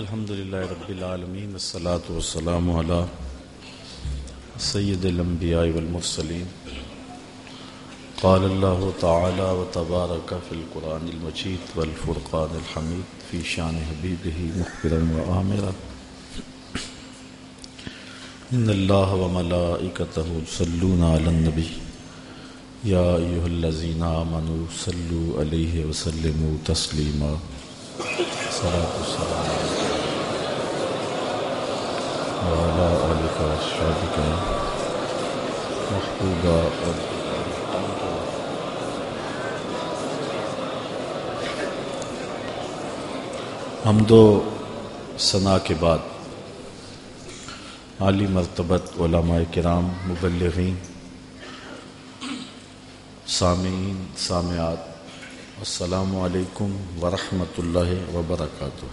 الحمد للہ رب العالمین والصلاة والسلام على سید الانبیاء والمرسلین. قال اللہ تعالی وتبارک فی القرآن المجید والفرقان الحمید فی شان حبیبہ مخبرا وآمرا ان اللہ و وملائکتہ صلون علی النبی. یا ایہا الذین آمنوا صلو علیہ وسلموا تسلیما. صلاة والسلام وعلى آلك ثنا کے بعد عالی مرتبت علماء کرام مبلغین سامعین سامعات السلام علیکم ورحمۃ اللہ وبرکاتہ۔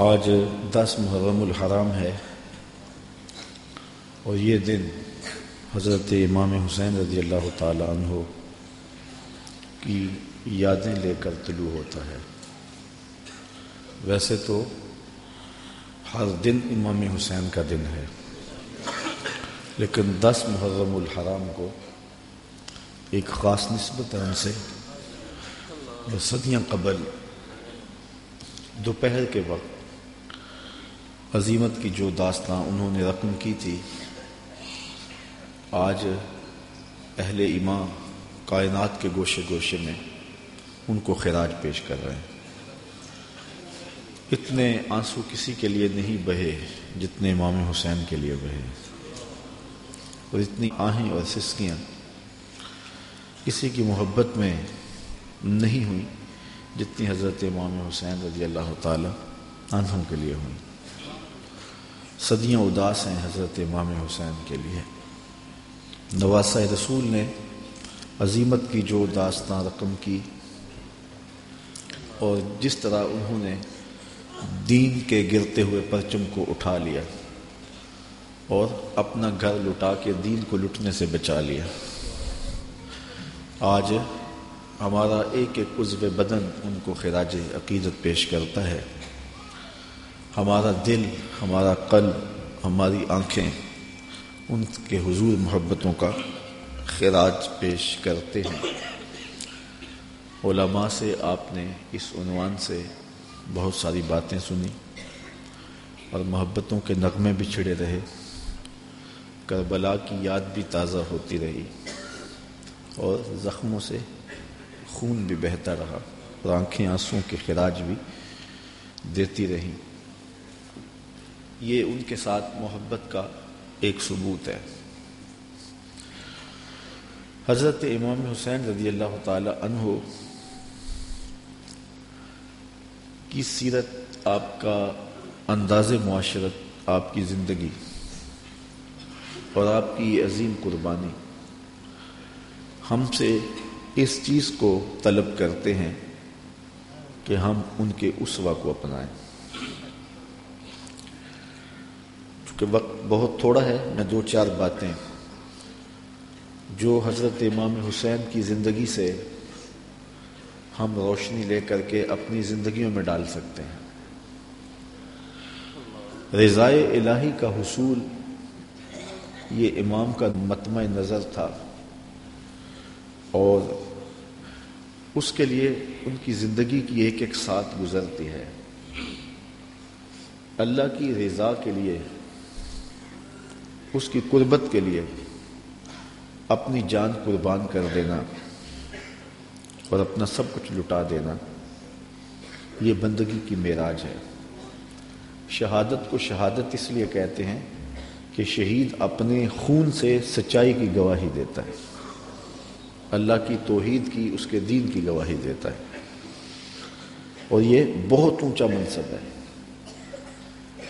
آج دس محرم الحرام ہے اور یہ دن حضرت امام حسین رضی اللہ تعالیٰ عنہ کی یادیں لے کر طلوع ہوتا ہے۔ ویسے تو ہر دن امام حسین کا دن ہے، لیکن دس محرم الحرام کو ایک خاص نسبت ان سے صدیاں قبل دوپہر کے وقت عظیمت کی جو داستان انہوں نے رقم کی تھی، آج اہل ایمان کائنات کے گوشے گوشے میں ان کو خراج پیش کر رہے ہیں۔ اتنے آنسو کسی کے لیے نہیں بہے جتنے امام حسین کے لیے بہے۔ اور اتنی آہیں اور سسکیاں کسی کی محبت میں نہیں ہوئی جتنی حضرت امام حسین رضی اللہ تعالی عنہ کے لیے ہوئی۔ صدیاں اداس ہیں حضرت امام حسین کے لیے۔ نواسہ رسول نے عظیمت کی جو داستان رقم کی اور جس طرح انہوں نے دین کے گرتے ہوئے پرچم کو اٹھا لیا اور اپنا گھر لٹا کے دین کو لٹنے سے بچا لیا۔ آج ہمارا ایک ایک عزو بدن ان کو خراج عقیدت پیش کرتا ہے۔ ہمارا دل، ہمارا قلب، ہماری آنکھیں ان کے حضور محبتوں کا خراج پیش کرتے ہیں۔ علماء سے آپ نے اس عنوان سے بہت ساری باتیں سنی اور محبتوں کے نغمے بھی چھڑے رہے۔ کربلا کی یاد بھی تازہ ہوتی رہی۔ اور زخموں سے خون بھی بہتا رہا۔ اور آنکھیں آنسوں کے خراج بھی دیتی رہیں۔ یہ ان کے ساتھ محبت کا ایک ثبوت ہے۔ حضرت امام حسین رضی اللہ تعالی عنہ کی سیرت آپ کا انداز معاشرت، آپ کی زندگی اور آپ کی عظیم قربانی۔ ہم سے اس چیز کو طلب کرتے ہیں کہ ہم ان کے اسوا کو اپنائیں۔ کہ وقت بہت تھوڑا ہے، میں دو چار باتیں۔ جو حضرت امام حسین کی زندگی سے ہم روشنی لے کر کے اپنی زندگیوں میں ڈال سکتے ہیں۔ رضائے الہی کا حصول، یہ امام کا متمع نظر تھا۔ اور اس کے لیے ان کی زندگی کی ایک ایک ساتھ گزرتی ہے۔ اللہ کی رضا کے لیے، اس کی قربت کے لیے اپنی جان قربان کر دینا اور اپنا سب کچھ لٹا دینا، یہ بندگی کی معراج ہے۔ شہادت کو شہادت اس لیے کہتے ہیں کہ شہید اپنے خون سے سچائی کی گواہی دیتا ہے۔ اللہ کی توحید کی، اس کے دین کی گواہی دیتا ہے۔ اور یہ بہت اونچا منصب ہے۔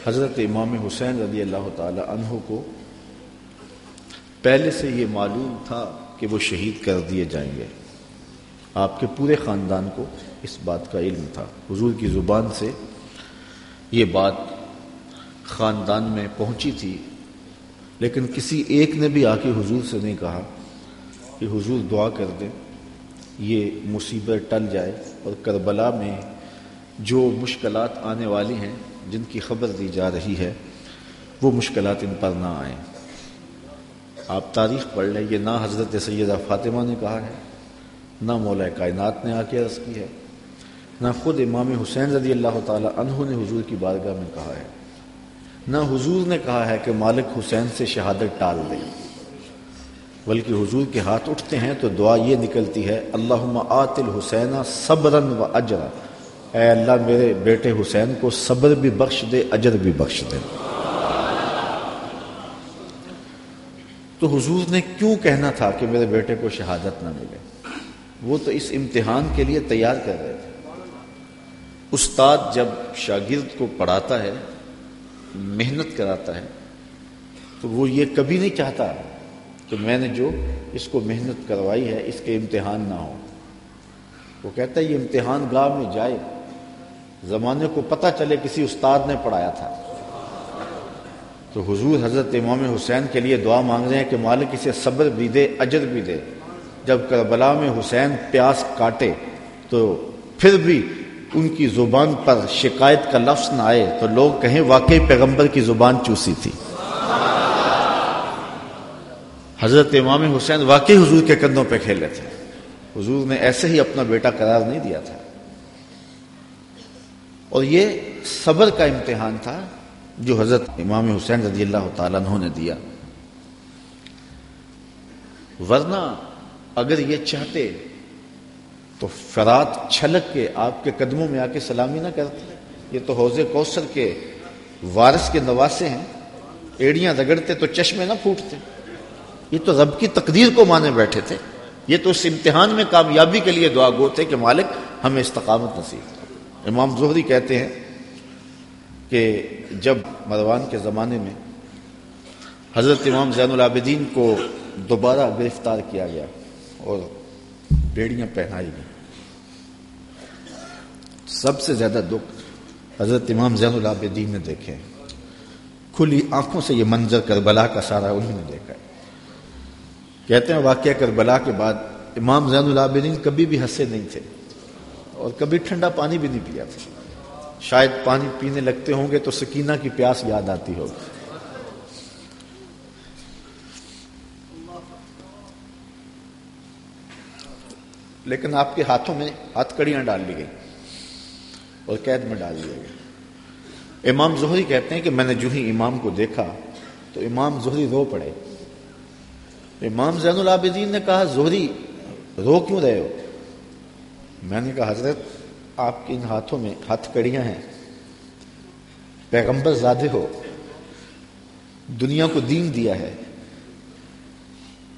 حضرت امام حسین رضی اللہ تعالی عنہ کو پہلے سے یہ معلوم تھا کہ وہ شہید کر دیے جائیں گے۔ آپ کے پورے خاندان کو اس بات کا علم تھا۔ حضور کی زبان سے یہ بات خاندان میں پہنچی تھی، لیکن کسی ایک نے بھی آ کے حضور سے نہیں کہا۔ کہ حضور دعا کر دیں، یہ مصیبت ٹل جائے اور کربلا میں جو مشکلات آنے والی ہیں، جن کی خبر دی جا رہی ہے، وہ مشکلات ان پر نہ آئیں۔ آپ تاریخ پڑھ لیں، یہ نہ حضرت سیدہ فاطمہ نے کہا ہے، نہ مولا کائنات نے آ کے عرض کی ہے، نہ خود امام حسین رضی اللہ تعالی عنہ نے حضور کی بارگاہ میں کہا ہے۔ نہ حضور نے کہا ہے کہ مالک حسین سے شہادت ٹال دیں۔ بلکہ حضور کے ہاتھ اٹھتے ہیں تو دعا یہ نکلتی ہے اللہ آت الحسین صبرن و اجرا۔ اے اللہ، میرے بیٹے حسین کو صبر بھی بخش دے، اجر بھی بخش دے۔ تو حضور نے کیوں کہنا تھا کہ میرے بیٹے کو شہادت نہ ملے؟ وہ تو اس امتحان کے لیے تیار کر رہے تھے۔ استاد جب شاگرد کو پڑھاتا ہے، محنت کراتا ہے، تو وہ یہ کبھی نہیں چاہتا۔ کہ میں نے جو اس کو محنت کروائی ہے، اس کے امتحان نہ ہو وہ کہتا ہے، یہ امتحان گاہ میں جائے۔ زمانے کو پتہ چلے کسی استاد نے پڑھایا تھا۔ تو حضور حضرت امام حسین کے لیے دعا مانگ رہے ہیں کہ مالک اسے صبر بھی دے، اجر بھی دے۔ جب کربلا میں حسین پیاس کاٹے، تو پھر بھی ان کی زبان پر شکایت کا لفظ نہ آئے۔ تو لوگ کہیں، واقعی پیغمبر کی زبان چوسی تھی۔ حضرت امام حسین واقعی حضور کے کندھوں پہ کھیلے تھے۔ حضور نے ایسے ہی اپنا بیٹا قرار نہیں دیا تھا۔ اور یہ صبر کا امتحان تھا جو حضرت امام حسین رضی اللہ تعالیٰ عنہ نے دیا۔ ورنہ اگر یہ چاہتے تو فرات چھلک کے آپ کے قدموں میں آ کے سلامی نہ کرتے۔ یہ تو حوض کوثر کے وارث کے نواسے ہیں۔ ایڑیاں رگڑتے تو چشمے نہ پھوٹتے۔ یہ تو رب کی تقدیر کو مانے بیٹھے تھے۔ یہ تو اس امتحان میں کامیابی کے لیے دعا گو تھے کہ مالک ہمیں استقامت نصیب امام زہری کہتے ہیں کہ جب مروان کے زمانے میں حضرت امام زین العابدین کو دوبارہ گرفتار کیا گیا اور بیڑیاں پہنائی گئی سب سے زیادہ دکھ حضرت امام زین العابدین نے دیکھے۔ کھلی آنکھوں سے یہ منظر کربلا کا سارا انہوں نے دیکھا۔ کہتے ہیں واقعہ کربلا کے بعد امام زین العابدین کبھی بھی ہنسے نہیں تھے اور کبھی ٹھنڈا پانی بھی نہیں پیا تھا۔ شاید پانی پینے لگتے ہوں گے تو سکینہ کی پیاس یاد آتی ہوگی۔ لیکن آپ کے ہاتھوں میں ہاتھ کڑیاں ڈال لی گئی اور قید میں ڈال دیا گیا۔ امام زہری کہتے ہیں کہ میں نے جو ہی امام کو دیکھا تو امام زہری رو پڑے۔ امام زین العابدین نے کہا، زہری، رو کیوں رہے ہو? میں نے کہا، حضرت، آپ کے ان ہاتھوں میں ہاتھ کڑیاں ہیں۔ پیغمبر زادے ہو۔ دنیا کو دین دیا ہے۔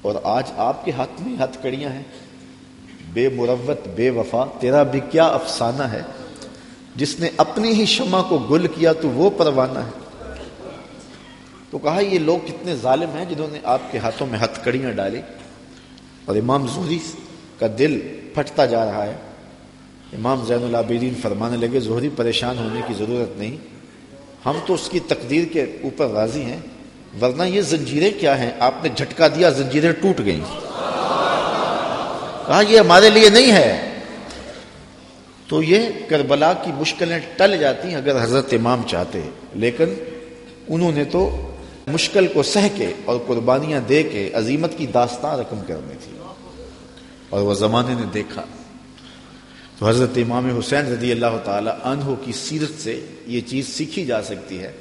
اور آج آپ کے ہاتھ میں ہاتھ کڑیاں ہیں۔ بے مروت، بے وفا، تیرا بھی کیا افسانہ ہے؟ جس نے اپنی ہی شمع کو گل کیا تو وہ پروانہ ہے۔ تو کہا یہ لوگ کتنے ظالم ہیں جنہوں نے آپ کے ہاتھوں میں ہتھ کڑیاں ڈالی اور امام زہری کا دل پھٹتا جا رہا ہے۔ امام زین العابدین فرمانے لگے، زہری پریشان ہونے کی ضرورت نہیں۔ ہم تو اس کی تقدیر کے اوپر راضی ہیں، ورنہ یہ زنجیریں کیا ہیں؟ آپ نے جھٹکا دیا، زنجیریں ٹوٹ گئیں۔ کہا یہ ہمارے لیے نہیں ہے۔ تو یہ کربلا کی مشکلیں ٹل جاتی ہیں اگر حضرت امام چاہتے۔ لیکن انہوں نے تو مشکل کو سہ کے اور قربانیاں دے کے عظیمت کی داستان رقم کرنی تھی۔ اور وہ زمانے نے دیکھا۔ تو حضرت امام حسین رضی اللہ تعالی عنہ کی سیرت سے یہ چیز سیکھی جا سکتی ہے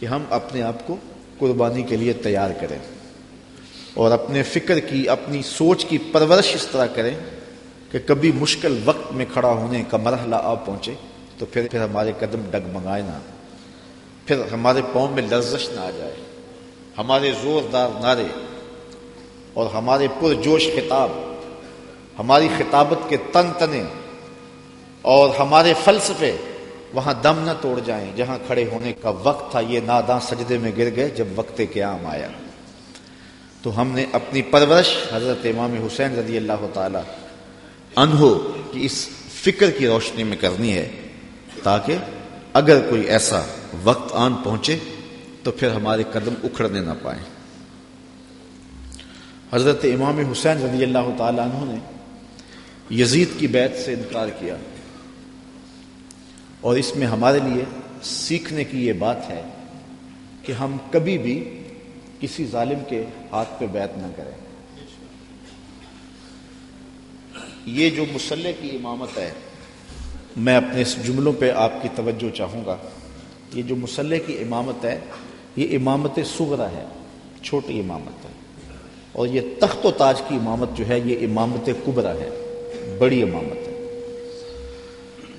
کہ ہم اپنے آپ کو قربانی کے لیے تیار کریں اور اپنے فکر کی، اپنی سوچ کی پرورش اس طرح کریں کہ کبھی مشکل وقت میں کھڑا ہونے کا مرحلہ آ پہنچے تو پھر پھر ہمارے قدم ڈگمگائے نہ۔ پھر ہمارے پاؤں میں لرزش نہ آ جائے، ہمارے زوردار نعرے اور ہمارے پرجوش خطاب، ہماری خطابت کے تن تنے اور ہمارے فلسفے وہاں دم نہ توڑ جائیں جہاں کھڑے ہونے کا وقت تھا، یہ ناداں سجدے میں گر گئے جب وقت قیام آیا۔ تو ہم نے اپنی پرورش حضرت امام حسین رضی اللہ تعالی انہو کی اس فکر کی روشنی میں کرنی ہے تاکہ اگر کوئی ایسا وقت آن پہنچے تو پھر ہمارے قدم اکھڑنے نہ پائیں۔ حضرت امام حسین رضی اللہ تعالیٰ عنہ نے یزید کی بیت سے انکار کیا۔ اور اس میں ہمارے لیے سیکھنے کی یہ بات ہے کہ ہم کبھی بھی کسی ظالم کے ہاتھ پہ بیت نہ کریں۔ یہ جو مسلح کی امامت ہے میں اپنے اس جملوں پہ آپ کی توجہ چاہوں گا۔ یہ جو مسلح کی امامت ہے، یہ امامت سغرا ہے، چھوٹی امامت ہے۔ اور یہ تخت و تاج کی امامت جو ہے، یہ امامت کبرا ہے، بڑی امامت ہے۔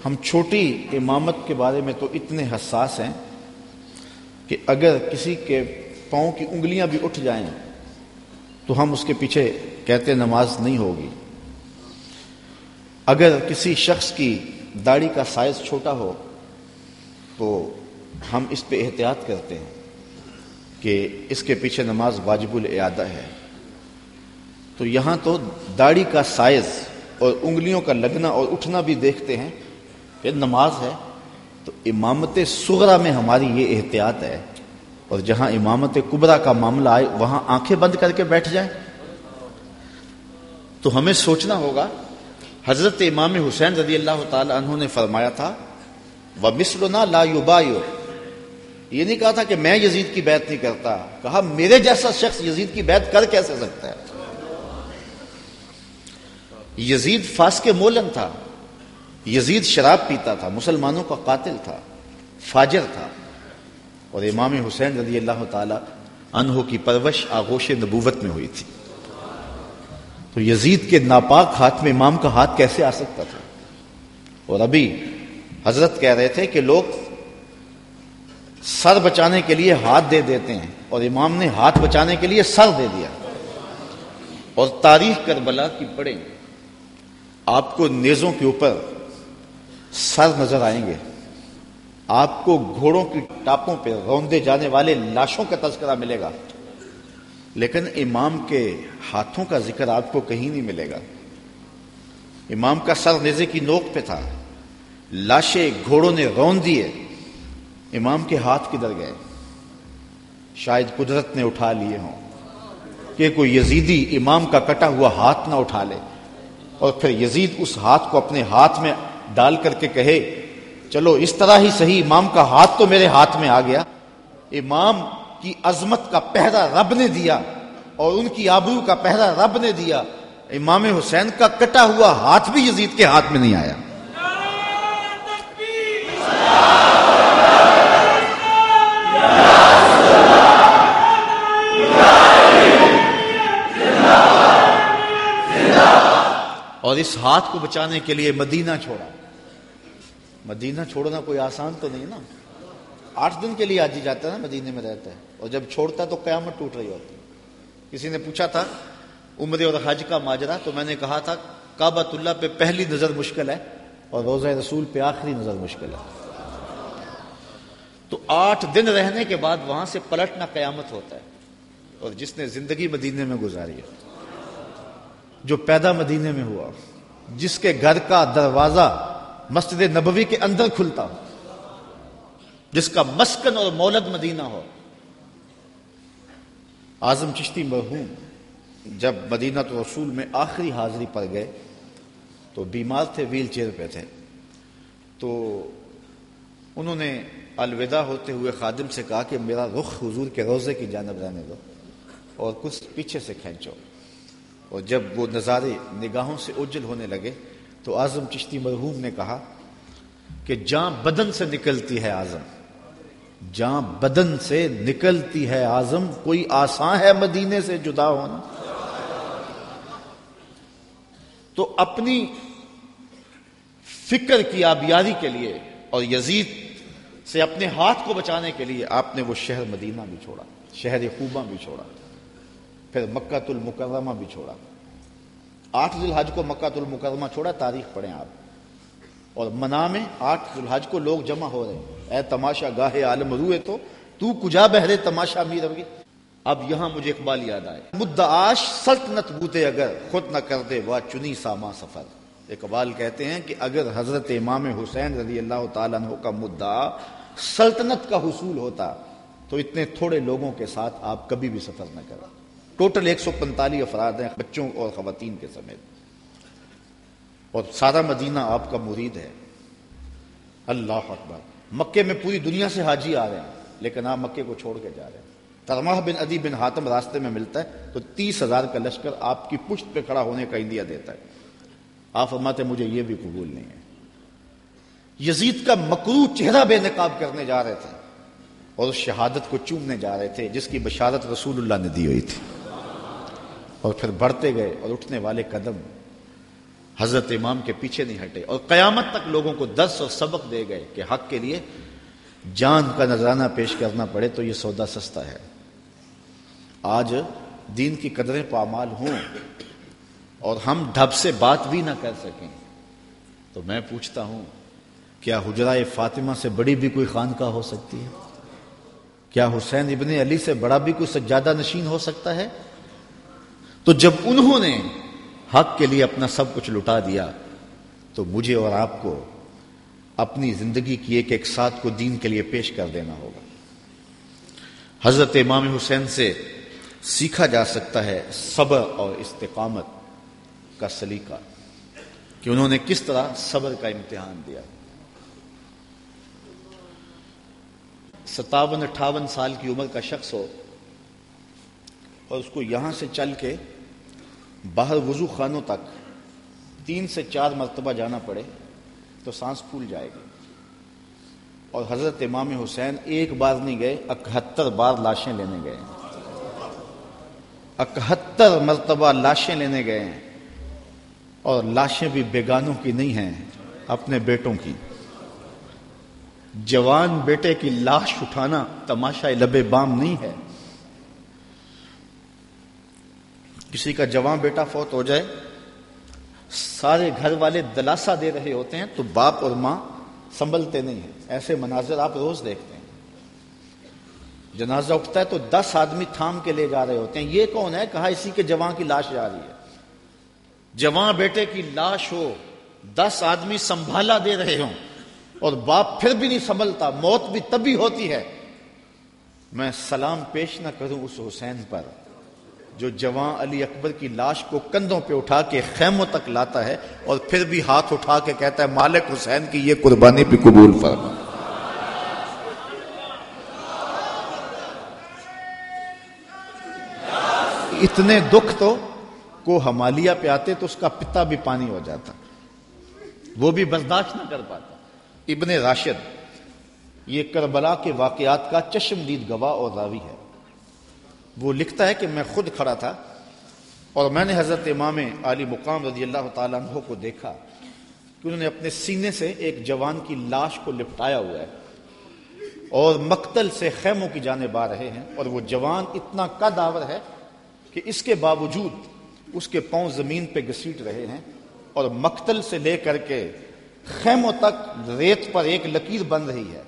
ہم چھوٹی امامت کے بارے میں تو اتنے حساس ہیں کہ اگر کسی کے پاؤں کی انگلیاں بھی اٹھ جائیں، تو ہم اس کے پیچھے کہتے نماز نہیں ہوگی۔ اگر کسی شخص کی داڑھی کا سائز چھوٹا ہو تو ہم اس پہ احتیاط کرتے ہیں کہ اس کے پیچھے نماز واجب الادا ہے۔ تو یہاں تو داڑھی کا سائز اور انگلیوں کا لگنا اور اٹھنا بھی دیکھتے ہیں کہ نماز ہے۔ تو امامت سغرا میں ہماری یہ احتیاط ہے اور جہاں امامت کبرا کا معاملہ آئے، وہاں آنکھیں بند کر کے بیٹھ جائیں۔ تو ہمیں سوچنا ہوگا حضرت امام حسین رضی اللہ تعالی عنہ نے فرمایا تھا وہ مسلنا لا یوبایو یہ نہیں کہا تھا کہ میں یزید کی بیعت نہیں کرتا، کہا میرے جیسا شخص یزید کی بیعت کر کیسے سکتا ہے؟ یزید فاس کے مولن تھا، یزید شراب پیتا تھا، مسلمانوں کا قاتل تھا، فاجر تھا۔ اور امام حسین رضی اللہ تعالی عنہ کی پرورش آغوش نبوت میں ہوئی تھی۔ تو یزید کے ناپاک ہاتھ میں امام کا ہاتھ کیسے آ سکتا تھا؟ اور ابھی حضرت کہہ رہے تھے کہ لوگ سر بچانے کے لیے ہاتھ دے دیتے ہیں اور امام نے ہاتھ بچانے کے لیے سر دے دیا۔ اور تاریخ کربلا کی پڑھیں، آپ کو نیزوں کے اوپر سر نظر آئیں گے۔ آپ کو گھوڑوں کی ٹاپوں پہ روندے جانے والے لاشوں کا تذکرہ ملے گا۔ لیکن امام کے ہاتھوں کا ذکر آپ کو کہیں نہیں ملے گا۔ امام کا سر نیزے کی نوک پہ تھا۔ لاشیں گھوڑوں نے رون دیے۔ امام کے ہاتھ کدھر گئے؟ شاید قدرت نے اٹھا لیے ہوں۔ کہ کوئی یزیدی امام کا کٹا ہوا ہاتھ نہ اٹھا لے۔ اور پھر یزید اس ہاتھ کو اپنے ہاتھ میں ڈال کر کے کہے، چلو اس طرح ہی صحیح امام کا ہاتھ تو میرے ہاتھ میں آ گیا۔ امام کی عظمت کا پہرا رب نے دیا اور ان کی آبرو کا پہرا رب نے دیا۔ امام حسین کا کٹا ہوا ہاتھ بھی یزید کے ہاتھ میں نہیں آیا۔ اور اس ہاتھ کو بچانے کے لیے مدینہ چھوڑا۔ مدینہ چھوڑنا کوئی آسان تو نہیں نا۔ آٹھ دن کے لیے آج ہی جاتا ہے نا، مدینے میں رہتا ہے۔ اور جب چھوڑتا تو قیامت ٹوٹ رہی ہوتی کسی نے پوچھا تھا، عمر اور حج کا ماجرا، تو میں نے کہا تھا کابت اللہ پہ پہلی نظر مشکل ہے اور روزہ رسول پہ آخری نظر مشکل ہے۔ تو آٹھ دن رہنے کے بعد وہاں سے پلٹنا قیامت ہوتا ہے۔ اور جس نے زندگی مدینے میں گزاری ہے، جو پیدا مدینے میں ہوا، جس کے گھر کا دروازہ مسجد نبوی کے اندر کھلتا ہو، جس کا مسکن اور مولد مدینہ ہو آزم چشتی مرحوم جب مدینہ تو رسول میں آخری حاضری پر گئے تو بیمار تھے، ویل چیئر پہ تھے۔ تو انہوں نے الوداع ہوتے ہوئے خادم سے کہا کہ میرا رخ حضور کے روزے کی جانب رہنے دو اور کچھ پیچھے سے کھینچو۔ اور جب وہ نظارے نگاہوں سے اجل ہونے لگے تو اعظم چشتی مرحوم نے کہا کہ جاں بدن سے نکلتی ہے اعظم۔ جاں بدن سے نکلتی ہے اعظم کوئی آسان ہے مدینے سے جدا ہونا۔ تو اپنی فکر کی آبیاری کے لیے اور یزید سے اپنے ہاتھ کو بچانے کے لیے آپ نے وہ شہر مدینہ بھی چھوڑا، شہر خوبہ بھی چھوڑا، پھر مکہ المکرمہ بھی چھوڑا۔ آٹھ ذی کو مکہ المکرمہ چھوڑا، تاریخ پڑھیں آپ۔ اور منا میں آٹھ ذی کو لوگ جمع ہو رہے ہیں۔ اے تماشا گاہے عالم روئے تو تو کجا بہرے تماشا میر ہوگی اب یہاں مجھے اقبال یاد آئے۔ مدعاش سلطنت بوتے اگر خود نہ کر دے وہ چنی ساما سفر۔ اقبال کہتے ہیں کہ اگر حضرت امام حسین رضی اللہ تعالیٰ عنہ کا مدعا سلطنت کا حصول ہوتا، تو اتنے تھوڑے لوگوں کے ساتھ آپ کبھی بھی سفر نہ کریں۔ ٹوٹل ایک سو پنتالیس افراد ہیں، بچوں اور خواتین کے سمیت۔ اور سارا مدینہ آپ کا مرید ہے۔ اللہ اکبر۔ مکے میں پوری دنیا سے حاجی آ رہے ہیں، لیکن آپ مکے کو چھوڑ کے جا رہے ہیں۔ ترماہ بن ادی بن حاتم راستے میں ملتا ہے، تو تیس ہزار کا لشکر آپ کی پشت پہ کھڑا ہونے کا اندیا دیتا ہے۔ آپ فرماتے مجھے یہ بھی قبول نہیں ہے۔ یزید کا مکرو چہرہ بے نقاب کرنے جا رہے تھے اور اس شہادت کو چومنے جا رہے تھے، جس کی بشارت رسول اللہ نے دی ہوئی تھی۔ اور پھر بڑھتے گئے اور اٹھنے والے قدم حضرت امام کے پیچھے نہیں ہٹے اور قیامت تک لوگوں کو درس اور سبق دے گئے کہ حق کے لیے جان کا نذرانہ پیش کرنا پڑے تو یہ سودا سستا ہے۔ آج دین کی قدریں پامال ہوں اور ہم ڈھب سے بات بھی نہ کر سکیں۔ تو میں پوچھتا ہوں، کیا حجرہ فاطمہ سے بڑی بھی کوئی خانقاہ ہو سکتی ہے؟ کیا حسین ابن علی سے بڑا بھی کوئی سجادہ نشین ہو سکتا ہے؟ تو جب انہوں نے حق کے لیے اپنا سب کچھ لٹا دیا، تو مجھے اور آپ کو اپنی زندگی کی ایک ایک ساتھ کو دین کے لیے پیش کر دینا ہوگا۔ حضرت امام حسین سے سیکھا جا سکتا ہے صبر اور استقامت کا سلیقہ، کہ انہوں نے کس طرح صبر کا امتحان دیا۔ ستاون اٹھاون سال کی عمر کا شخص ہو اور اس کو یہاں سے چل کے باہر وضو خانوں تک تین سے چار مرتبہ جانا پڑے تو سانس پھول جائے گی۔ اور حضرت امام حسین ایک بار نہیں گئے، اکہتر بار لاشیں لینے گئے۔ اکہتر مرتبہ لاشیں لینے گئے۔ ہیں اور لاشیں بھی بیگانوں کی نہیں ہیں، اپنے بیٹوں کی۔ جوان بیٹے کی لاش اٹھانا تماشا لبے بام نہیں ہے۔ کسی کا جوان بیٹا فوت ہو جائے، سارے گھر والے دلاسا دے رہے ہوتے ہیں، تو باپ اور ماں سنبھلتے نہیں ہیں۔ ایسے مناظر آپ روز دیکھتے ہیں۔ جنازہ اٹھتا ہے تو دس آدمی تھام کے لے جا رہے ہوتے ہیں۔ یہ کون ہے؟ کہا اسی کے جوان کی لاش جا رہی ہے۔ جوان بیٹے کی لاش ہو، دس آدمی سنبھالا دے رہے ہوں۔ اور باپ پھر بھی نہیں سنبھلتا، موت بھی تبھی ہوتی ہے۔ میں سلام پیش نہ کروں اس حسین پر۔ جو جوان علی اکبر کی لاش کو کندھوں پہ اٹھا کے خیموں تک لاتا ہے اور پھر بھی ہاتھ اٹھا کے کہتا ہے، مالک حسین کی یہ قربانی بھی قبول فرما۔ اتنے دکھ تو کو ہمالیہ پہ آتے تو اس کا پتا بھی پانی ہو جاتا، وہ بھی برداشت نہ کر پاتا۔ ابن راشد، یہ کربلا کے واقعات کا چشمدید گواہ اور راوی ہے۔ وہ لکھتا ہے کہ میں خود کھڑا تھا اور میں نے حضرت امام علی مقام رضی اللہ تعالیٰ عنہ کو دیکھا کہ انہوں نے اپنے سینے سے ایک جوان کی لاش کو لپٹایا ہوا ہے اور مقتل سے خیموں کی جانب آ رہے ہیں اور وہ جوان اتنا قد آور ہے کہ اس کے باوجود اس کے پاؤں زمین پہ گسیٹ رہے ہیں اور مقتل سے لے کر کے خیموں تک ریت پر ایک لکیر بن رہی ہے۔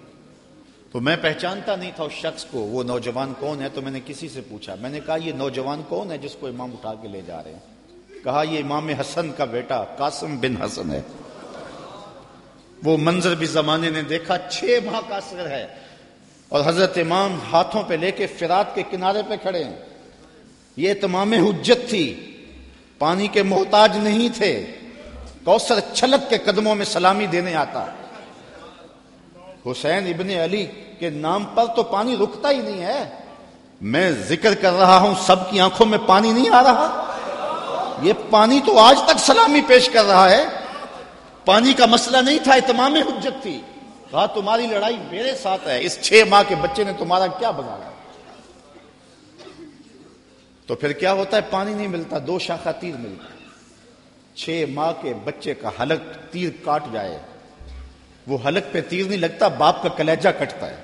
تو میں پہچانتا نہیں تھا اس شخص کو، وہ نوجوان کون ہے؟ تو میں نے کسی سے پوچھا۔ میں نے کہا، یہ نوجوان کون ہے جس کو امام اٹھا کے لے جا رہے ہیں؟ کہا، یہ امام حسن کا بیٹا قاسم بن حسن ہے۔ وہ منظر بھی زمانے نے دیکھا، چھ ماہ کا سر ہے۔ اور حضرت امام ہاتھوں پہ لے کے فرات کے کنارے پہ کھڑے ہیں۔ یہ تمام حجت تھی۔ پانی کے محتاج نہیں تھے۔ کوثر چھلک کے قدموں میں سلامی دینے آتا۔ حسین ابن علی کے نام پر تو پانی رکتا ہی نہیں ہے۔ میں ذکر کر رہا ہوں، سب کی آنکھوں میں پانی نہیں آ رہا۔ یہ پانی تو آج تک سلامی پیش کر رہا ہے۔ پانی کا مسئلہ نہیں تھا، اتمام حجت تھی۔ کہا، تمہاری لڑائی میرے ساتھ ہے۔ اس چھ ماہ کے بچے نے تمہارا کیا بگاڑا؟ تو پھر کیا ہوتا ہے؟ پانی نہیں ملتا، دو شاخہ تیر ملتا۔ چھ ماہ کے بچے کا حلق تیر کاٹ جائے۔ وہ حلق پہ تیر نہیں لگتا، باپ کا کلیجہ کٹتا ہے۔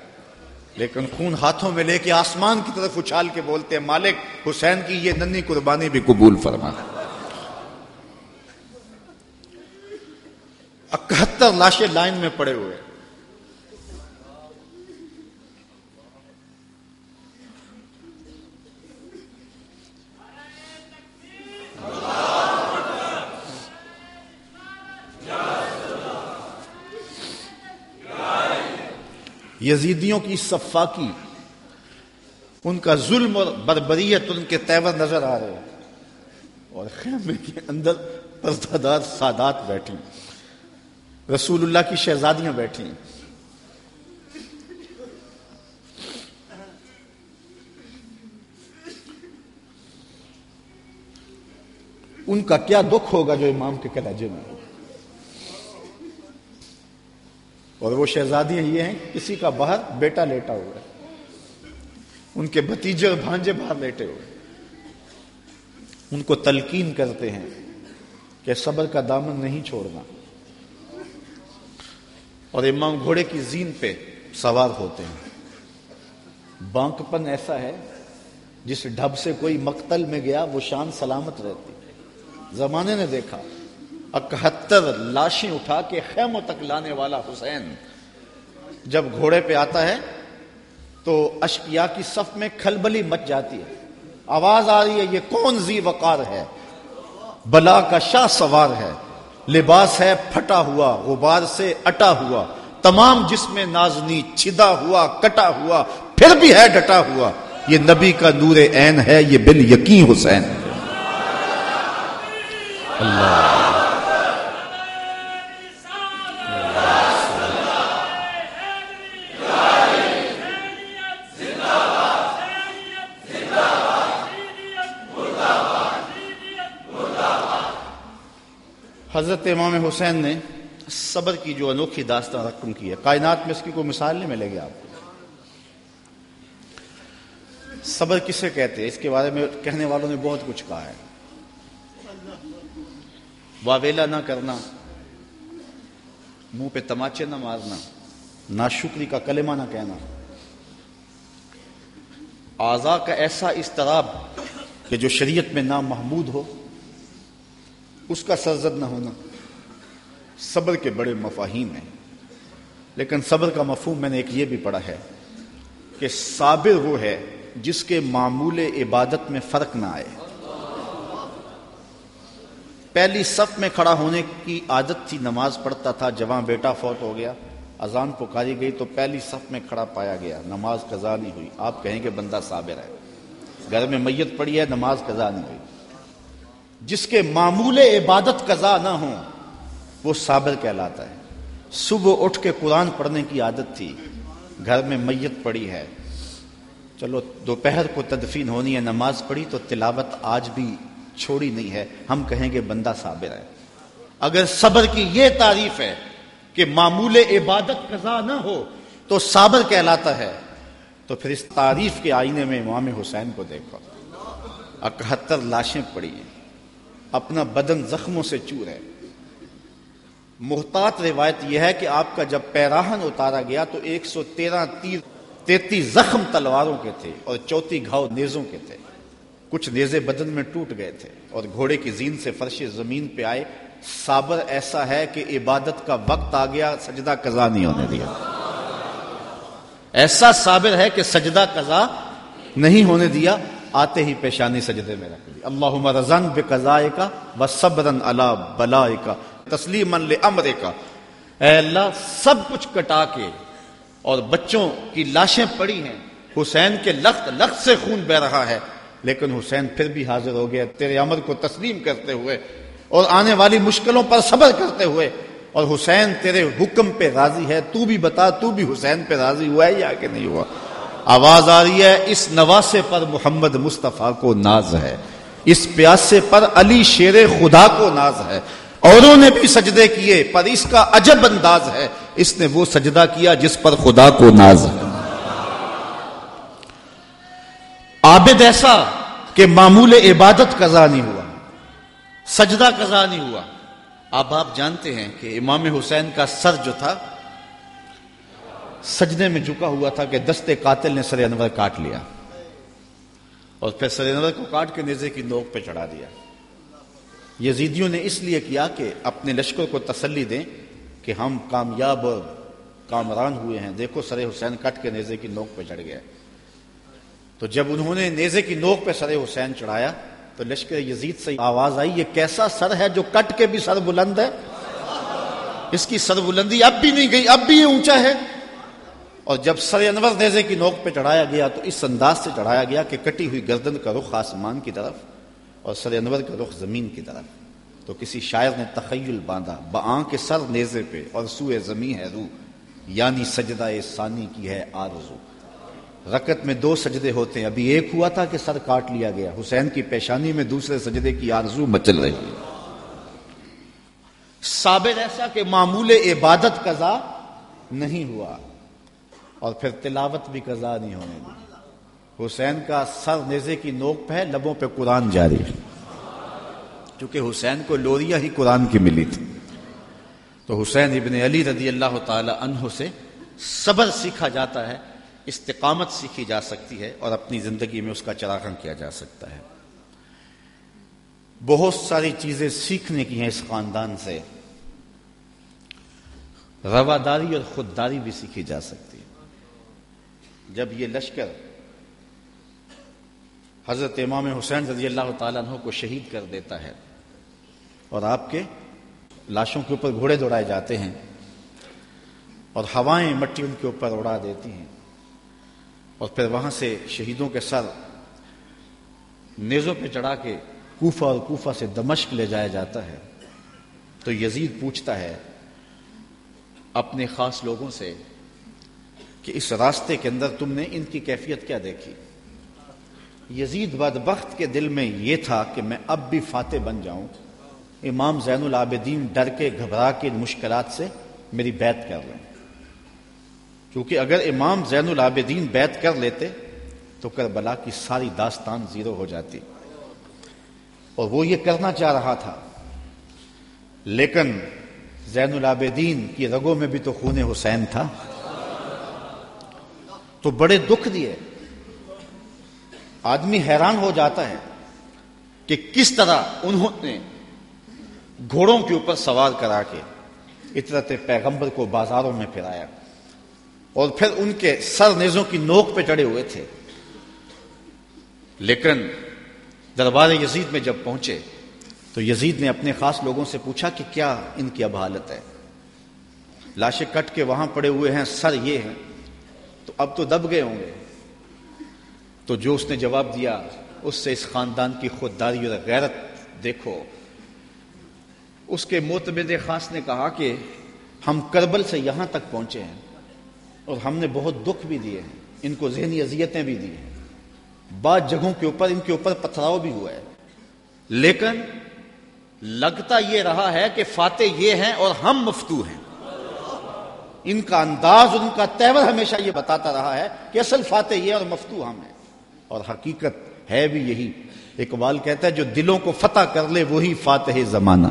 لیکن خون ہاتھوں میں لے کے آسمان کی طرف اچھال کے بولتے ہیں، مالک، حسین کی یہ ننی قربانی بھی قبول فرما۔ اکہتر لاشیں لائن میں پڑے ہوئے۔ یزیدیوں کی صفاقی ان کا ظلم اور بربریت ان کے تیور نظر آ رہے ہیں۔ اور خیمے کے اندر پردادار سادات بیٹھی رسول اللہ کی شہزادیاں بیٹھی ان کا کیا دکھ ہوگا جو امام کے کلاجے میں ہوگا اور وہ شہزادیاں یہ ہیں، کسی کا باہر بیٹا لیٹا ہوا ہے۔ ان کے بھتیجے اور بھانجے باہر لیٹے ہوئے ان کو تلقین کرتے ہیں کہ صبر کا دامن نہیں چھوڑنا۔ اور امام گھوڑے کی زین پہ سوار ہوتے ہیں۔ بانک پن ایسا ہے، جس ڈھب سے کوئی مقتل میں گیا، وہ شان سلامت رہتی۔ زمانے نے دیکھا۔ اکہتر لاشیں اٹھا کے خیموں تک لانے والا حسین جب گھوڑے پہ آتا ہے تو اشکیا کی صف میں کھلبلی مچ جاتی ہے۔ آواز آ رہی ہے، یہ کون زی وقار ہے؟ بلا کا شاہ سوار ہے۔ لباس ہے پھٹا ہوا، غبار سے اٹا ہوا۔ تمام جسم نازنی چھدا ہوا، کٹا ہوا، پھر بھی ہے ڈٹا ہوا۔ یہ نبی کا نور عین ہے، یہ بل یقین حسین۔ اللہ۔ حضرت امام حسین نے صبر کی جو انوکھی داستان رقم کی ہے، کائنات میں اس کی کوئی مثال نہیں ملے گی آپ کو۔ صبر کسے کہتے ہیں؟ اس کے بارے میں کہنے والوں نے بہت کچھ کہا ہے۔ واویلا نہ کرنا، منہ پہ تماچے نہ مارنا نہ شکری کا کلمہ نہ کہنا۔ آزا کا ایسا استراب کہ جو شریعت میں نام محمود ہو اس کا سرزد نہ ہونا۔ صبر کے بڑے مفاہیم ہیں۔ لیکن صبر کا مفہوم میں نے ایک یہ بھی پڑھا ہے کہ صابر وہ ہے جس کے معمول عبادت میں فرق نہ آئے۔ پہلی صف میں کھڑا ہونے کی عادت تھی، نماز پڑھتا تھا، جوان بیٹا فوت ہو گیا، اذان پکاری گئی تو پہلی صف میں کھڑا پایا گیا، نماز قضا نہیں ہوئی۔ آپ کہیں کہ بندہ صابر ہے۔ گھر میں میت پڑی ہے، نماز قضا نہیں ہوئی۔ جس کے معمول عبادت قضا نہ ہوں، وہ صابر کہلاتا ہے۔ صبح اٹھ کے قرآن پڑھنے کی عادت تھی، گھر میں میت پڑی ہے۔ چلو، دوپہر کو تدفین ہونی ہے، نماز پڑھی تو تلاوت آج بھی چھوڑی نہیں ہے۔ ہم کہیں گے بندہ صابر ہے۔ اگر صبر کی یہ تعریف ہے کہ معمول عبادت قضا نہ ہو تو صابر کہلاتا ہے، تو پھر اس تعریف کے آئینے میں امام حسین کو دیکھو۔ اکہتر لاشیں پڑی ہیں۔ اپنا بدن زخموں سے چور ہے۔ محتاط روایت یہ ہے کہ آپ کا جب پیراہن اتارا گیا تو ایک سو تیرہ تیر تیتی زخم تلواروں کے تھے اور چوتھی گھاؤ نیزوں کے تھے۔ کچھ نیزے بدن میں ٹوٹ گئے تھے اور گھوڑے کی زین سے فرش زمین پہ آئے۔ صابر ایسا ہے کہ عبادت کا وقت آ گیا، سجدہ قضا نہیں ہونے دیا۔ ایسا صابر ہے کہ سجدہ قضا نہیں ہونے دیا۔ آتے ہی پیشانی سجدے میں رکھ دی اللہ رضن بے قزائے کا و صبرن اللہ بلا کا تسلیم امر کا اے اللہ، سب کچھ کٹا کے اور بچوں کی لاشیں پڑی ہیں۔ حسین کے لخت لخت سے خون بہ رہا ہے۔ لیکن حسین پھر بھی حاضر ہو گیا۔ تیرے امر کو تسلیم کرتے ہوئے اور آنے والی مشکلوں پر صبر کرتے ہوئے۔ اور حسین تیرے حکم پہ راضی ہے۔ تو بھی بتا، تو بھی حسین پہ راضی ہوا ہے یا کہ نہیں ہوا؟ آواز آ رہی ہے، اس نواسے پر محمد مصطفیٰ کو ناز ہے، اس پیاسے پر علی شیر خدا کو ناز ہے۔ اوروں نے بھی سجدے کیے، پر اس کا عجب انداز ہے۔ اس نے وہ سجدہ کیا جس پر خدا کو ناز ہے۔ عابد ایسا کہ معمول عبادت قضا نہیں ہوا، سجدہ قضا نہیں ہوا۔ اب آپ جانتے ہیں کہ امام حسین کا سر جو تھا سجدے میں جھکا ہوا تھا کہ دستے قاتل نے سر انور کاٹ لیا اور پھر سر انور کو کاٹ کے نیزے کی نوک پہ چڑھا دیا۔ یزیدیوں نے اس لیے کیا کہ اپنے لشکر کو تسلی دیں کہ ہم کامیاب اور کامران ہوئے ہیں۔ دیکھو سر حسین کٹ کے نیزے کی نوک پہ چڑھ گیا۔ تو جب انہوں نے نیزے کی نوک پہ سر حسین چڑھایا تو لشکر یزید سے آواز آئی، یہ کیسا سر ہے جو کٹ کے بھی سر بلند ہے؟ اس کی سر بلندی اب بھی نہیں گئی، اب بھی یہ اونچا ہے۔ اور جب سر انور نیزے کی نوک پہ چڑھایا گیا تو اس انداز سے چڑھایا گیا کہ کٹی ہوئی گردن کا رخ آسمان کی طرف اور سر انور کا رخ زمین کی طرف۔ تو کسی شاعر نے تخیل باندھا بآ کے سر نیزے پہ اور سوئے زمیں ہے روح یعنی سجدہ ثانی کی ہے آرزو۔ رکت میں دو سجدے ہوتے ہیں، ابھی ایک ہوا تھا کہ سر کاٹ لیا گیا۔ حسین کی پیشانی میں دوسرے سجدے کی آرزو مچل رہی۔ ہے ثابت ایسا کہ معمول عبادت قضا نہیں ہوا۔ اور پھر تلاوت بھی قضا نہیں ہونے دی۔ حسین کا سر نیزے کی نوک پہ ہے، لبوں پہ قرآن جاری۔ کیونکہ حسین کو لوریا ہی قرآن کی ملی تھی۔ تو حسین ابن علی رضی اللہ تعالی عنہ سے صبر سیکھا جاتا ہے، استقامت سیکھی جا سکتی ہے اور اپنی زندگی میں اس کا چراغن کیا جا سکتا ہے۔ بہت ساری چیزیں سیکھنے کی ہیں اس خاندان سے۔ رواداری اور خودداری بھی سیکھی جا سکتی ہے۔ جب یہ لشکر حضرت امام حسین رضی اللہ تعالیٰ عنہ کو شہید کر دیتا ہے اور آپ کے لاشوں کے اوپر گھوڑے دوڑائے جاتے ہیں اور ہوائیں مٹی ان کے اوپر اڑا دیتی ہیں اور پھر وہاں سے شہیدوں کے سر نیزوں پہ چڑھا کے کوفہ اور کوفہ سے دمشق لے جایا جاتا ہے۔ تو یزید پوچھتا ہے، اپنے خاص لوگوں سے کہ اس راستے کے اندر تم نے ان کی کیفیت کیا دیکھی؟ یزید بدبخت کے دل میں یہ تھا کہ میں اب بھی فاتح بن جاؤں۔ امام زین العابدین ڈر کے گھبرا کے مشکلات سے میری بیعت کر لیں کیونکہ اگر امام زین العابدین بیعت کر لیتے تو کربلا کی ساری داستان زیرو ہو جاتی۔ اور وہ یہ کرنا چاہ رہا تھا۔ لیکن زین العابدین کی رگوں میں بھی تو خون حسین تھا۔ تو بڑے دکھ دیے۔ آدمی حیران ہو جاتا ہے کہ کس طرح انہوں نے گھوڑوں کے اوپر سوار کرا کے اطرت پیغمبر کو بازاروں میں پھرایا۔ اور پھر ان کے سر نیزوں کی نوک پہ چڑھے ہوئے تھے۔ لیکن دربار یزید میں جب پہنچے تو یزید نے اپنے خاص لوگوں سے پوچھا کہ کیا ان کی اب حالت ہے؟ لاشیں کٹ کے وہاں پڑے ہوئے ہیں، سر یہ ہیں۔ تو اب تو دب گئے ہوں گے۔ تو جو اس نے جواب دیا، اس سے اس خاندان کی خودداری اور غیرت دیکھو۔ اس کے موتبد خاص نے کہا کہ ہم کربل سے یہاں تک پہنچے ہیں اور ہم نے بہت دکھ بھی دیے ہیں، ان کو ذہنی اذیتیں بھی دی ہیں۔ بعض جگہوں کے اوپر، ان کے اوپر پتھراؤ بھی ہوا ہے لیکن لگتا یہ رہا ہے کہ فاتح یہ ہیں اور ہم مفتو ہیں۔ ان کا انداز، ان کا تیور ہمیشہ یہ بتاتا رہا ہے کہ اصل فاتح یہ اور مفتو ہم ہیں۔ اور حقیقت ہے بھی یہی۔ اقبال کہتا ہے، جو دلوں کو فتح کر لے وہی فاتح زمانہ۔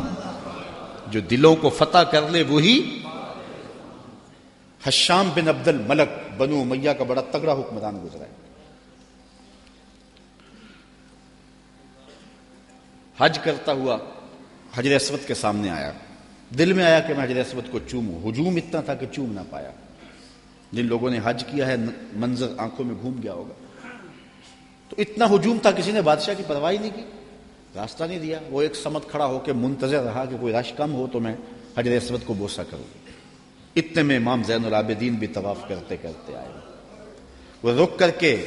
جو دلوں کو فتح کر لے وہی حشام بن عبد الملک بنو میاں کا بڑا تگڑا حکمران گزرا ہے۔ حج کرتا ہوا حجر اسود کے سامنے آیا۔ دل میں آیا کہ میں حجر اسود کو چوموں ہجوم اتنا تھا کہ چوم نہ پایا۔ جن لوگوں نے حج کیا ہے، منظر آنکھوں میں گھوم گیا ہوگا۔ تو اتنا ہجوم تھا، کسی نے بادشاہ کی پرواہی نہیں کی۔ راستہ نہیں دیا۔ وہ ایک سمت کھڑا ہو کے منتظر رہا کہ کوئی رش کم ہو تو میں حجر اسود کو بوسا کروں۔ اتنے میں امام زین العابدین بھی طواف کرتے کرتے آئے۔ وہ رک کر کے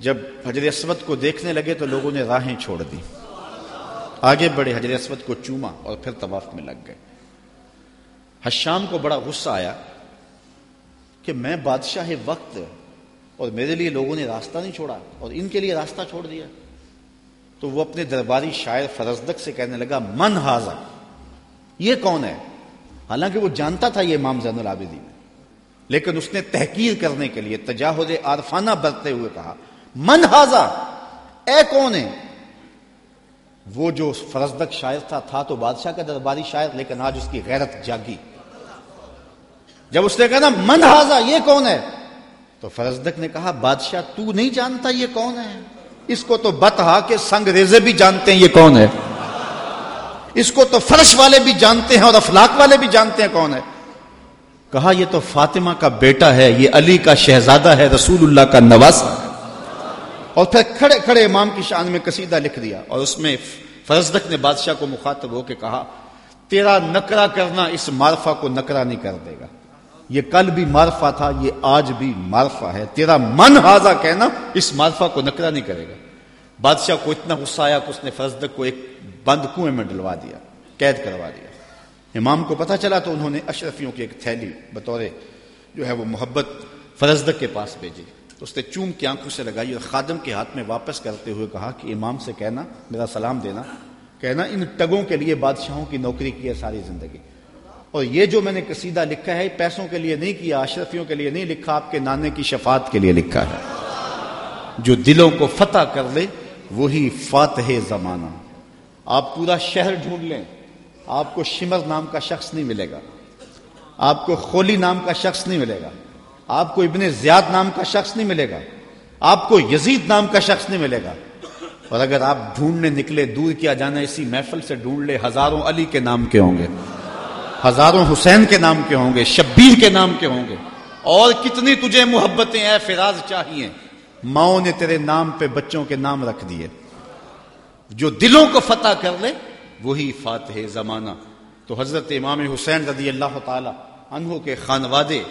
جب حجر اسود کو دیکھنے لگے تو لوگوں نے راہیں چھوڑ دی آگے بڑھے حجر اسود کو چوما اور پھر طواف میں لگ گئے۔ حشام کو بڑا غصہ آیا کہ میں بادشاہ وقت اور میرے لیے لوگوں نے راستہ نہیں چھوڑا اور ان کے لیے راستہ چھوڑ دیا۔ تو وہ اپنے درباری شاعر فرزدک سے کہنے لگا، من حاضر یہ کون ہے؟ حالانکہ وہ جانتا تھا یہ امام زین العابدین۔ لیکن اس نے تحقیر کرنے کے لیے تجاہد عارفانہ برتتے ہوئے کہا، من حاضا اے کون ہے؟ وہ جو فرزدک شاعر تھا تھا تو بادشاہ کا درباری شاعر، لیکن آج اس کی غیرت جاگی۔ جب اس نے کہا نا، من حاضا یہ کون ہے؟ تو فرزدک نے کہا، بادشاہ، تو نہیں جانتا یہ کون ہے؟ اس کو تو بتا کہ سنگ ریزے بھی جانتے ہیں یہ کون ہے۔ اس کو تو فرش والے بھی جانتے ہیں اور افلاق والے بھی جانتے ہیں کون ہے۔ کہا، یہ تو فاطمہ کا بیٹا ہے، یہ علی کا شہزادہ ہے، رسول اللہ کا نواز اور پھر کھڑے کھڑے امام کی شان میں قصیدہ لکھ دیا اور اس میں فرزدک نے بادشاہ کو مخاطب ہو کے کہا، تیرا نکرا کرنا اس مارفا کو نکرا نہیں کر دے گا۔ یہ کل بھی مارفا تھا، یہ آج بھی مارفا ہے۔ تیرا من حاضہ کہنا اس مارفا کو نکرا نہیں کرے گا۔ بادشاہ کو اتنا غصہ آیا کہ اس نے فرزدک کو ایک بند کنویں میں ڈلوا دیا، قید کروا دیا۔ امام کو پتہ چلا تو انہوں نے اشرفیوں کی ایک تھیلی بطور جو ہے وہ محبت فرزدق کے پاس بھیجی۔ تو اس نے چوم کی آنکھوں سے لگائی اور خادم کے ہاتھ میں واپس کرتے ہوئے کہا کہ امام سے کہنا، میرا سلام دینا، کہنا ان ٹگوں کے لیے بادشاہوں کی نوکری کی ہے ساری زندگی۔ اور یہ جو میں نے قصیدہ لکھا ہے، پیسوں کے لیے نہیں کیا، اشرفیوں کے لیے نہیں لکھا، آپ کے نانے کی شفاعت کے لیے لکھا ہے۔ جو دلوں کو فتح کر لے، وہی فاتح زمانہ۔ آپ پورا شہر ڈھونڈ لیں، آپ کو شمر نام کا شخص نہیں ملے گا۔ آپ کو خولی نام کا شخص نہیں ملے گا۔ آپ کو ابن زیاد نام کا شخص نہیں ملے گا۔ آپ کو یزید نام کا شخص نہیں ملے گا۔ اور اگر آپ ڈھونڈنے نکلے، دور کیا جانا، اسی محفل سے ڈھونڈ لے، ہزاروں علی کے نام کے ہوں گے۔ ہزاروں حسین کے نام کے ہوں گے، شبیر کے نام کے ہوں گے۔ اور کتنی تجھے محبتیں اے فراز چاہیے۔ ماؤں نے تیرے نام پہ بچوں کے نام رکھ دیے۔ جو دلوں کو فتح کر لے، وہی فاتح زمانہ۔ تو حضرت امام حسین رضی اللہ تعالی انہوں کے خانوادے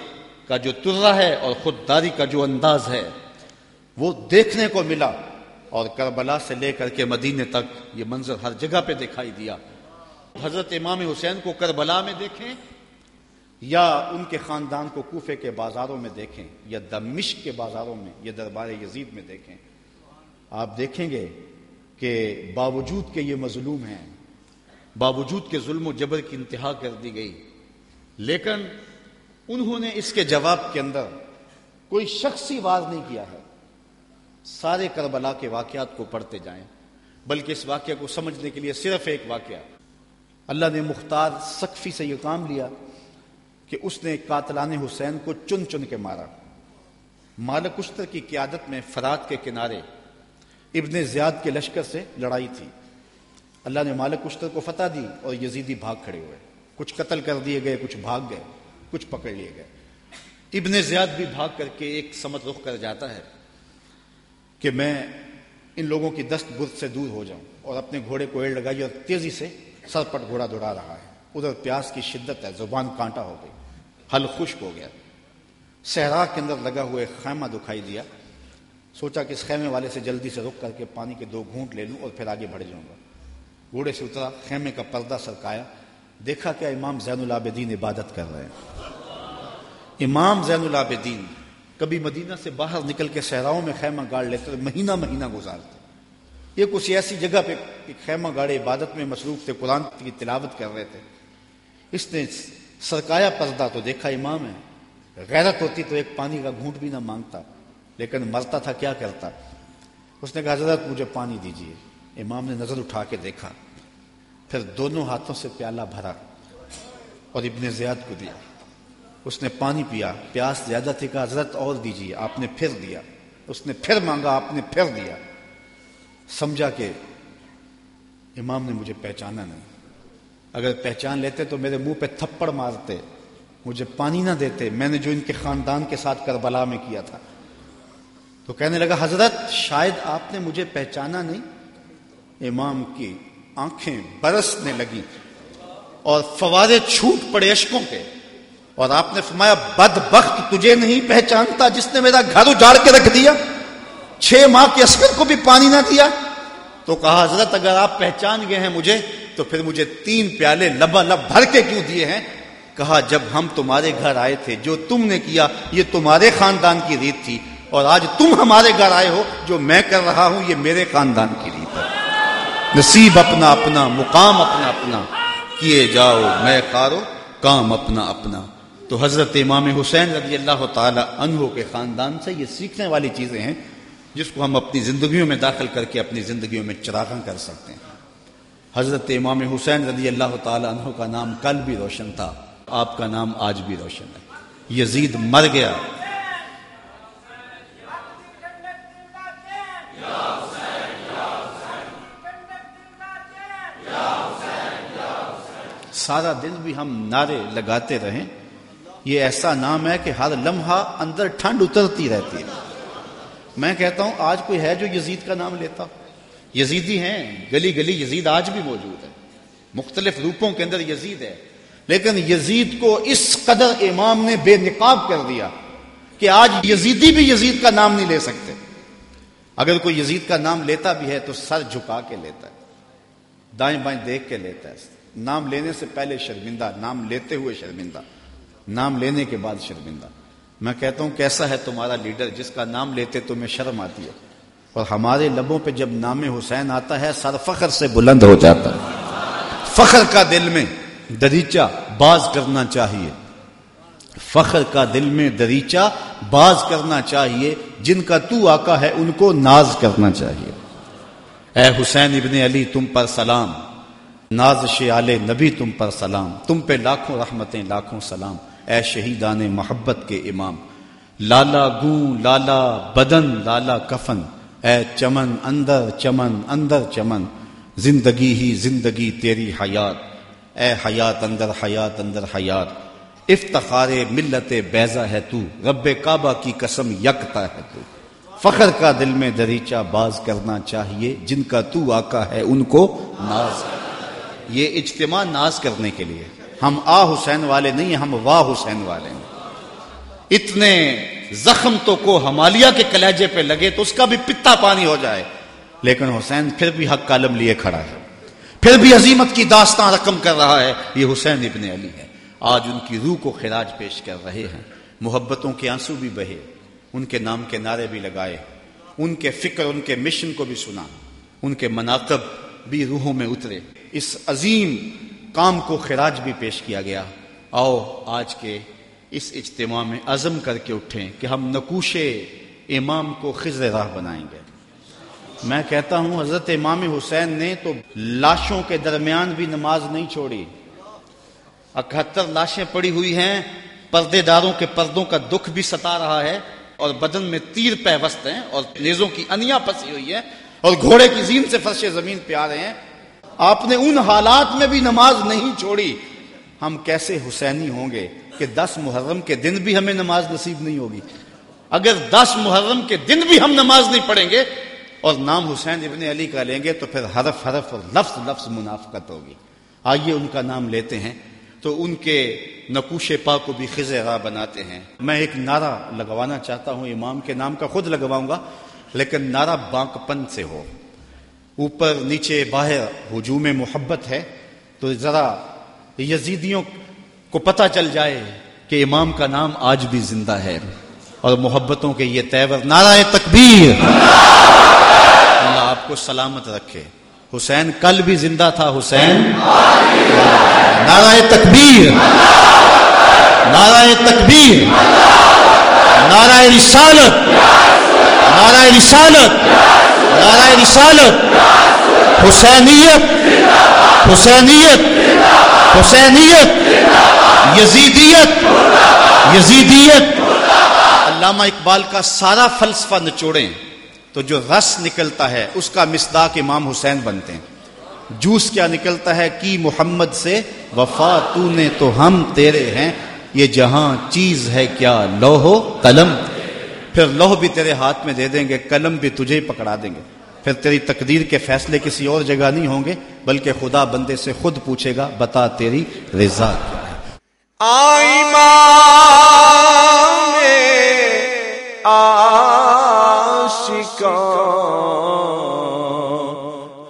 کا جو ترہ ہے اور خودداری کا جو انداز ہے، وہ دیکھنے کو ملا۔ اور کربلا سے لے کر کے مدینے تک یہ منظر ہر جگہ پہ دکھائی دیا۔ حضرت امام حسین کو کربلا میں دیکھیں یا ان کے خاندان کو کوفے کے بازاروں میں دیکھیں یا دمشق کے بازاروں میں یا دربار یزید میں دیکھیں۔ آپ دیکھیں گے کہ باوجود کے یہ مظلوم ہیں، باوجود کے ظلم و جبر کی انتہا کر دی گئی، لیکن انہوں نے اس کے جواب کے اندر کوئی شخصی واز نہیں کیا ہے۔ سارے کربلا کے واقعات کو پڑھتے جائیں، بلکہ اس واقعہ کو سمجھنے کے لیے صرف ایک واقعہ اللہ نے مختار سقفی سے یہ کام لیا کہ اس نے قاتلان حسین کو چن چن کے مارا۔ مالک اشتر کی قیادت میں فرات کے کنارے ابن زیاد کے لشکر سے لڑائی تھی۔ اللہ نے مالک اشتر کو فتح دی اور یزیدی بھاگ کھڑے ہوئے۔ کچھ قتل کر دیے گئے، کچھ بھاگ گئے، کچھ پکڑ لیے گئے۔ ابن زیاد بھی بھاگ کر کے ایک سمت رخ کر جاتا ہے کہ میں ان لوگوں کی دست برد سے دور ہو جاؤں اور اپنے گھوڑے کو ایڑ لگائی اور تیزی سے سر پٹ گھوڑا دوڑا رہا ہے۔ ادھر پیاس کی شدت ہے، زبان کانٹا ہو گئی۔ حل خشک ہو گیا۔ صحرا کے اندر لگا ہوئے خیمہ دکھائی دیا۔ سوچا کہ اس خیمے والے سے جلدی سے رک کر کے پانی کے دو گھونٹ لے لوں اور پھر آگے بڑھ جاؤں گا۔ گھوڑے سے اترا، خیمے کا پردہ سرکایا۔ دیکھا کیا امام زین العابدین عبادت کر رہے ہیں۔ امام زین العابدین کبھی مدینہ سے باہر نکل کے صحراؤں میں خیمہ گاڑ لیتے مہینہ مہینہ گزارتے۔ یہ کچھ ایسی جگہ پہ خیمہ گاڑے عبادت میں مصروف تھے، قرآن کی تلاوت کر رہے تھے۔ اس نے سرکایا پردہ تو دیکھا امام ہے۔ غیرت ہوتی تو ایک پانی کا گھونٹ بھی نہ مانگتا، لیکن مرتا تھا کیا کرتا؟ اس نے کہا، حضرت مجھے پانی دیجیے امام نے نظر اٹھا کے دیکھا۔ پھر دونوں ہاتھوں سے پیالہ بھرا اور ابن زیاد کو دیا۔ اس نے پانی پیا، پیاس زیادہ تھی، کہا، حضرت اور دیجیے آپ نے پھر دیا۔ اس نے پھر مانگا، آپ نے پھر دیا۔ سمجھا کہ امام نے مجھے پہچانا نہیں۔ اگر پہچان لیتے تو میرے منہ پہ تھپڑ مارتے، مجھے پانی نہ دیتے۔ میں نے جو ان کے خاندان کے ساتھ کربلا میں کیا تھا۔ تو کہنے لگا، حضرت، شاید آپ نے مجھے پہچانا نہیں۔ امام کی آنکھیں برسنے لگی اور فوارے چھوٹ پڑے اشکوں کے۔ اور آپ نے فرمایا بد بخت تجھے نہیں پہچانتا جس نے میرا گھر اجاڑ کے رکھ دیا۔ چھ ماہ کے اسکر کو بھی پانی نہ دیا تو کہا، حضرت، اگر آپ پہچان گئے ہیں مجھے، تو پھر مجھے تین پیالے لبا لب بھر کے کیوں دیے ہیں؟ کہا، جب ہم تمہارے گھر آئے تھے، جو تم نے کیا، یہ تمہارے خاندان کی ریت تھی، اور آج تم ہمارے گھر آئے ہو، جو میں کر رہا ہوں، یہ میرے خاندان کی ریت ہے۔ نصیب اپنا اپنا، مقام اپنا اپنا، کیے جاؤ، میں کارو، کام اپنا اپنا۔ تو حضرت امام حسین رضی اللہ تعالی عنہ کے خاندان سے یہ سیکھنے والی چیزیں ہیں۔ جس کو ہم اپنی زندگیوں میں داخل کر کے اپنی زندگیوں میں چراغاں کر سکتے ہیں۔ حضرت امام حسین رضی اللہ تعالی عنہ کا نام کل بھی روشن تھا، آپ کا نام آج بھی روشن ہے۔ یزید مر گیا۔ سارا دن بھی ہم نعرے لگاتے رہیں، یہ ایسا نام ہے کہ ہر لمحہ اندر ٹھنڈ اترتی رہتی ہے۔ میں کہتا ہوں، آج کوئی ہے جو یزید کا نام لیتا؟ یزیدی ہیں، گلی گلی یزید آج بھی موجود ہے مختلف روپوں کے اندر یزید ہے۔ لیکن یزید کو اس قدر امام نے بے نقاب کر دیا کہ آج یزیدی بھی یزید کا نام نہیں لے سکتے۔ اگر کوئی یزید کا نام لیتا بھی ہے تو سر جھکا کے لیتا ہے، دائیں بائیں دیکھ کے لیتا ہے۔ نام لینے سے پہلے شرمندہ، نام لیتے ہوئے شرمندہ، نام لینے کے بعد شرمندہ۔ میں کہتا ہوں کیسا ہے تمہارا لیڈر جس کا نام لیتے تمہیں شرم آتی ہے؟ اور ہمارے لبوں پہ جب نام حسین آتا ہے، سر فخر سے بلند ہو جاتا ہے۔ فخر کا دل میں دریچہ باز کرنا چاہیے۔ فخر کا دل میں دریچہ باز کرنا چاہیے۔ جن کا تو آقا ہے، ان کو ناز کرنا چاہیے۔ اے حسین ابن علی، تم پر سلام۔ ناز شیال نبی، تم پر سلام۔ تم پہ لاکھوں رحمتیں، لاکھوں سلام۔ اے شہیدان محبت کے امام، لالا گوں، لالا بدن، لالا کفن، اے چمن اندر چمن اندر، چمن، زندگی ہی زندگی تیری حیات، اے حیات اندر حیات اندر حیات، افتخار ملت بیزا ہے تو، رب کعبہ کی قسم یکتا ہے تو۔ فخر کا دل میں دریچہ باز کرنا چاہیے، جن کا تو آقا ہے ان کو ناز۔ یہ اجتماع ناز کرنے کے لیے۔ ہم آ حسین والے نہیں ہم واہ حسین والے ہیں۔ اتنے زخم تو کو ہمالیہ کے کلیجے پہ لگے تو اس کا بھی پتا پانی ہو جائے۔ لیکن حسین پھر بھی حق کالم لیے کھڑا ہے۔ پھر بھی عظیمت کی داستان رقم کر رہا ہے۔ یہ حسین ابن علی ہے آج ان کی روح کو خراج پیش کر رہے ہیں۔ محبتوں کے آنسو بھی بہے۔ ان کے نام کے نعرے بھی لگائے۔ ان کے فکر، ان کے مشن کو بھی سنا۔ ان کے مناقب بھی روحوں میں اترے۔ اس عظیم کام کو خراج بھی پیش کیا گیا۔ آؤ آج کے اس اجتماع میں عزم کر کے اٹھیں کہ ہم نقوش امام کو خز راہ بنائیں گے۔ میں کہتا ہوں، حضرت امام حسین نے تو لاشوں کے درمیان بھی نماز نہیں چھوڑی۔ اکہتر لاشیں پڑی ہوئی ہیں۔ پردے داروں کے پردوں کا دکھ بھی ستا رہا ہے۔ اور بدن میں تیر پیوست ہیں اور نیزوں کی انیا پسی ہوئی ہے اور گھوڑے کی زین سے فرش زمین پہ آ رہے ہیں۔ آپ نے ان حالات میں بھی نماز نہیں چھوڑی۔ ہم کیسے حسینی ہوں گے کہ دس محرم کے دن بھی ہمیں نماز نصیب نہیں ہوگی۔ اگر دس محرم کے دن بھی ہم نماز نہیں پڑھیں گے اور نام حسین ابن علی کا لیں گے تو پھر حرف حرف اور لفظ لفظ منافقت ہوگی۔ آئیے ان کا نام لیتے ہیں۔ تو ان کے نقوش پا کو بھی خز راہ بناتے ہیں۔ میں ایک نعرہ لگوانا چاہتا ہوں، امام کے نام کا خود لگواؤں گا، لیکن نعرہ بانک پن سے ہو۔ اوپر نیچے باہر ہجوم محبت ہے، تو ذرا یزیدیوں کو پتہ چل جائے کہ امام کا نام آج بھی زندہ ہے اور محبتوں کے یہ تیور نعرہ تکبیر۔ اللہ آپ کو سلامت رکھے۔ حسین کل بھی زندہ تھا، حسین۔ نعرہ تکبیر۔ نعرہ تکبیر۔ نعرہ رسالت۔ نعرہ رسالت۔ نعرہ رسالت. حسینیت. حسینیت. حسینیت. یزیدیت. یزیدیت. علامہ اقبال کا سارا فلسفہ نچوڑیں تو جو رس نکلتا ہے، اس کا مصداق امام حسین بنتے ہیں۔ جوس کیا نکلتا ہے؟ کی محمد سے وفا تو نے تو ہم تیرے ہیں، یہ جہاں چیز ہے کیا؟ لوہو قلم۔ پھر لوہ بھی تیرے ہاتھ میں دے دیں گے، قلم بھی تجھے ہی پکڑا دیں گے۔ پھر تیری تقدیر کے فیصلے کسی اور جگہ نہیں ہوں گے، بلکہ خدا بندے سے خود پوچھے گا، بتا تیری رضا کیا ہے۔ آئی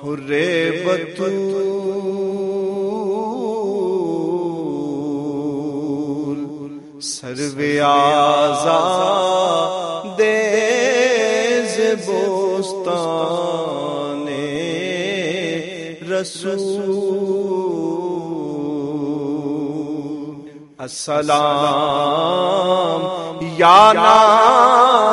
ہرے بتو سروے آزاد۔ بوستان رسول۔ السلام یا نانے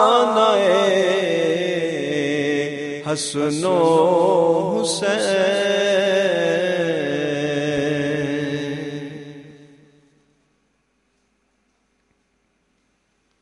حسن و حسین۔